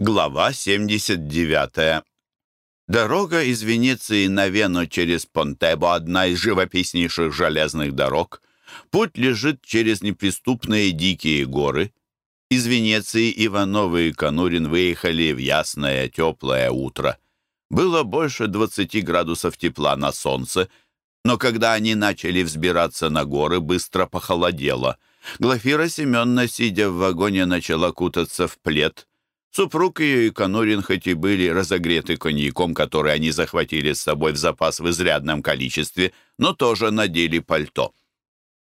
Глава 79. Дорога из Венеции на Вену через Понтебо – одна из живописнейших железных дорог. Путь лежит через неприступные дикие горы. Из Венеции Ивановы и Конурин выехали в ясное теплое утро. Было больше 20 градусов тепла на солнце, но когда они начали взбираться на горы, быстро похолодело. Глафира Семеновна, сидя в вагоне, начала кутаться в плед – Супруг ее и Конурин хоть и были разогреты коньяком, который они захватили с собой в запас в изрядном количестве, но тоже надели пальто.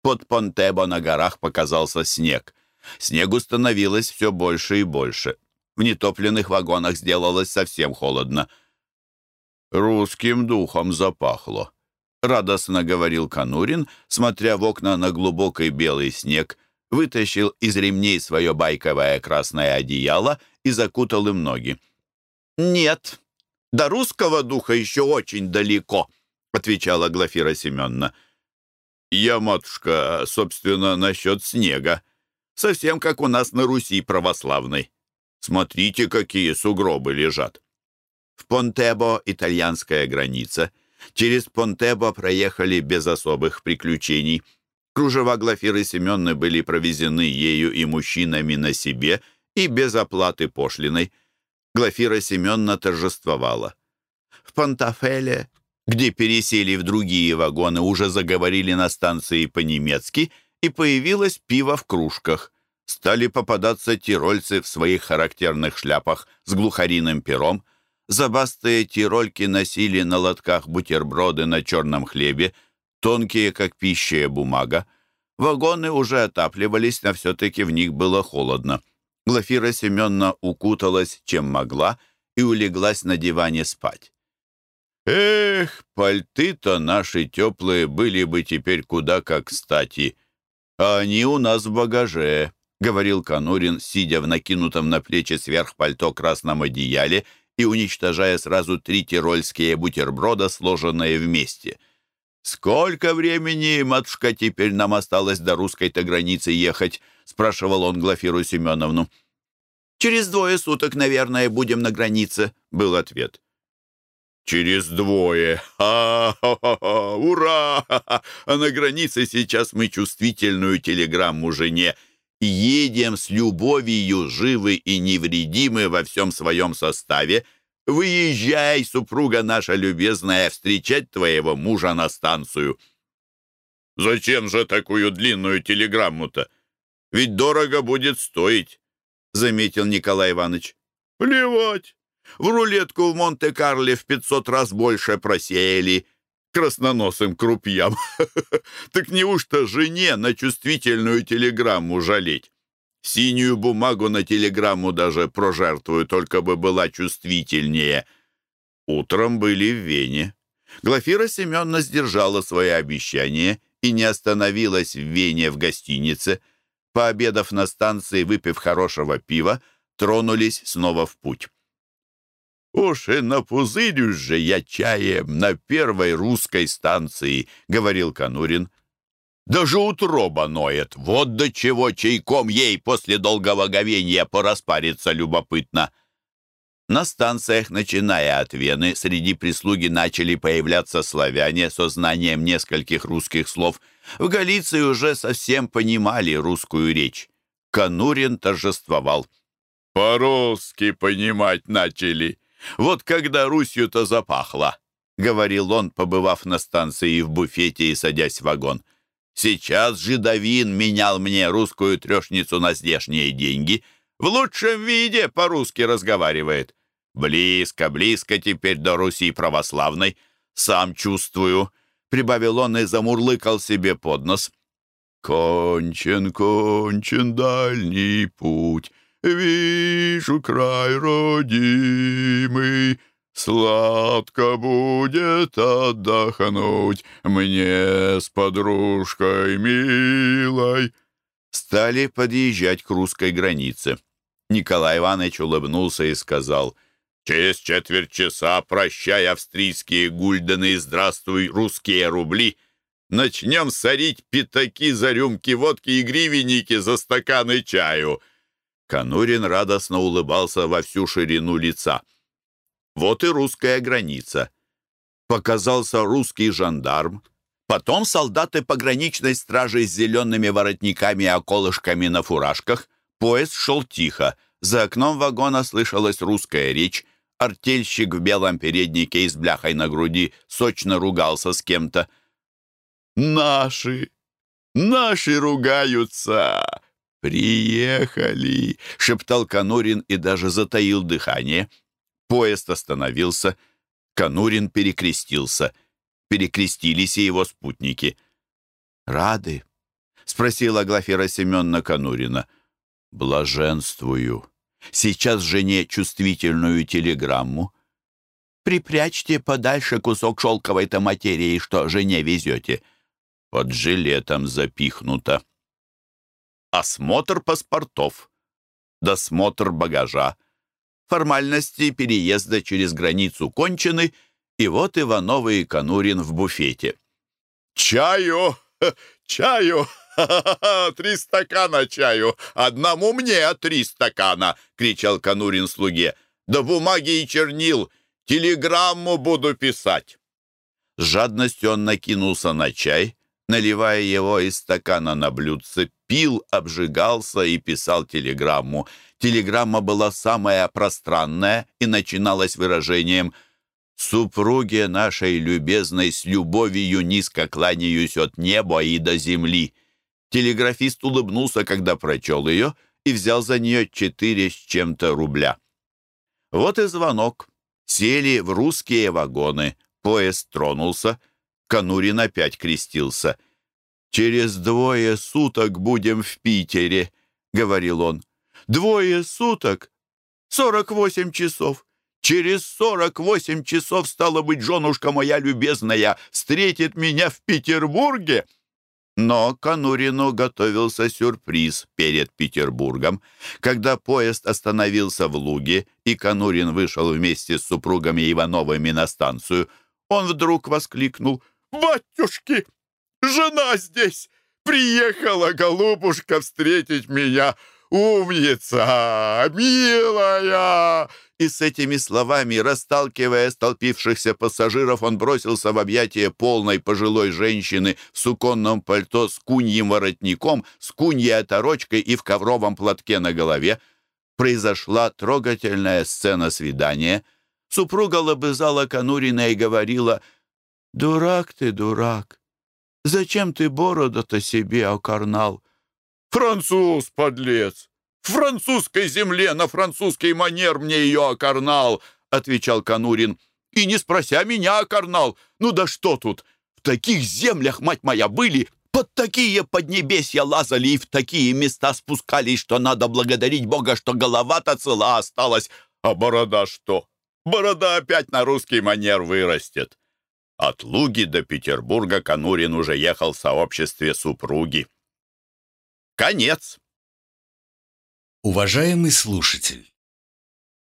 Под Понтебо на горах показался снег. Снегу становилось все больше и больше. В нетопленных вагонах сделалось совсем холодно. «Русским духом запахло», — радостно говорил Конурин, смотря в окна на глубокий белый снег, вытащил из ремней свое байковое красное одеяло и закутал им ноги. «Нет, до русского духа еще очень далеко», — отвечала Глафира Семеновна. «Я, матушка, собственно, насчет снега. Совсем как у нас на Руси православной. Смотрите, какие сугробы лежат». В Понтебо итальянская граница. Через Понтебо проехали без особых приключений. Кружева Глафиры Семенны были провезены ею и мужчинами на себе — и без оплаты пошлиной. Глафира Семеновна торжествовала. В Пантафеле, где пересели в другие вагоны, уже заговорили на станции по-немецки, и появилось пиво в кружках. Стали попадаться тирольцы в своих характерных шляпах с глухариным пером. Забастые тирольки носили на лотках бутерброды на черном хлебе, тонкие, как пищая бумага. Вагоны уже отапливались, но все-таки в них было холодно. Глафира Семеновна укуталась, чем могла, и улеглась на диване спать. «Эх, пальты-то наши теплые были бы теперь куда как кстати, а они у нас в багаже», — говорил Конурин, сидя в накинутом на плечи сверх пальто красном одеяле и уничтожая сразу три тирольские бутерброда, сложенные вместе. «Сколько времени, матушка, теперь нам осталось до русской-то границы ехать?» — спрашивал он Глафиру Семеновну. «Через двое суток, наверное, будем на границе», — был ответ. «Через двое! Ура! А на границе сейчас мы чувствительную телеграмму жене. Едем с любовью, живы и невредимы во всем своем составе. Выезжай, супруга наша любезная, встречать твоего мужа на станцию». «Зачем же такую длинную телеграмму-то?» Ведь дорого будет стоить», — заметил Николай Иванович. «Плевать. В рулетку в Монте-Карле в пятьсот раз больше просеяли красноносым крупьям. Так неужто жене на чувствительную телеграмму жалеть? Синюю бумагу на телеграмму даже прожертвую, только бы была чувствительнее». Утром были в Вене. Глафира Семеновна сдержала свое обещание и не остановилась в Вене в гостинице — пообедав на станции, выпив хорошего пива, тронулись снова в путь. «Уж и напузырюсь же я чаем на первой русской станции», — говорил Конурин. «Даже утроба ноет. Вот до чего чайком ей после долгого говенья пораспариться любопытно». На станциях, начиная от Вены, среди прислуги начали появляться славяне со знанием нескольких русских слов. В Галиции уже совсем понимали русскую речь. Конурин торжествовал. «По-русски понимать начали. Вот когда Русью-то запахло», — говорил он, побывав на станции в буфете и садясь в вагон. «Сейчас жидовин менял мне русскую трешницу на здешние деньги. В лучшем виде по-русски разговаривает. Близко, близко теперь до Руси православной. Сам чувствую, — прибавил он и замурлыкал себе под нос. «Кончен, кончен дальний путь, вижу край родимый, Сладко будет отдохнуть мне с подружкой милой». Стали подъезжать к русской границе. Николай Иванович улыбнулся и сказал — Через четверть часа прощай австрийские гульдены и здравствуй русские рубли. Начнем сорить пятаки за рюмки водки и гривенники за стаканы чаю. Конурин радостно улыбался во всю ширину лица. Вот и русская граница. Показался русский жандарм. Потом солдаты пограничной стражи с зелеными воротниками и околышками на фуражках. Поезд шел тихо. За окном вагона слышалась русская речь. Артельщик в белом переднике и с бляхой на груди сочно ругался с кем-то. «Наши! Наши ругаются!» «Приехали!» — шептал Конурин и даже затаил дыхание. Поезд остановился. Конурин перекрестился. Перекрестились и его спутники. «Рады?» — спросила Глафира Семеновна Конурина. «Блаженствую. Сейчас жене чувствительную телеграмму. Припрячьте подальше кусок шелковой-то материи, что жене везете. Под жилетом запихнуто. Осмотр паспортов. Досмотр багажа. Формальности переезда через границу кончены, и вот Ивановы и Конурин в буфете. «Чаю! Чаю! Три стакана чаю! Одному мне три стакана!» — кричал Конурин слуге. «Да бумаги и чернил! Телеграмму буду писать!» С жадностью он накинулся на чай, наливая его из стакана на блюдце, пил, обжигался и писал телеграмму. Телеграмма была самая пространная и начиналась выражением «Супруге нашей любезной с любовью низко кланяюсь от неба и до земли». Телеграфист улыбнулся, когда прочел ее, и взял за нее четыре с чем-то рубля. Вот и звонок. Сели в русские вагоны. Поезд тронулся. Конурин опять крестился. «Через двое суток будем в Питере», — говорил он. «Двое суток? Сорок восемь часов. Через сорок восемь часов, стало быть, женушка моя любезная, встретит меня в Петербурге». Но Конурину готовился сюрприз перед Петербургом. Когда поезд остановился в Луге, и Конурин вышел вместе с супругами Ивановыми на станцию, он вдруг воскликнул «Батюшки, жена здесь! Приехала голубушка встретить меня! Умница! Милая!» И с этими словами, расталкивая столпившихся пассажиров, он бросился в объятия полной пожилой женщины в суконном пальто с куньим воротником, с куньей оторочкой и в ковровом платке на голове. Произошла трогательная сцена свидания. Супруга лобызала Конурина и говорила, «Дурак ты, дурак! Зачем ты бороду-то себе окорнал?» «Француз, подлец! В французской земле на французский манер мне ее окорнал!» — отвечал Конурин. «И не спрося меня окорнал! Ну да что тут! В таких землях, мать моя, были, под такие поднебесья лазали и в такие места спускались, что надо благодарить Бога, что голова-то цела осталась. А борода что? Борода опять на русский манер вырастет!» От Луги до Петербурга Конурин уже ехал в сообществе супруги. Конец. Уважаемый слушатель,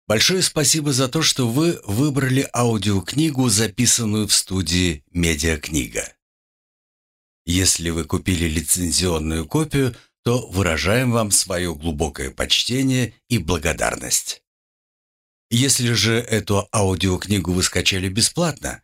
большое спасибо за то, что вы выбрали аудиокнигу, записанную в студии «Медиакнига». Если вы купили лицензионную копию, то выражаем вам свое глубокое почтение и благодарность. Если же эту аудиокнигу вы скачали бесплатно,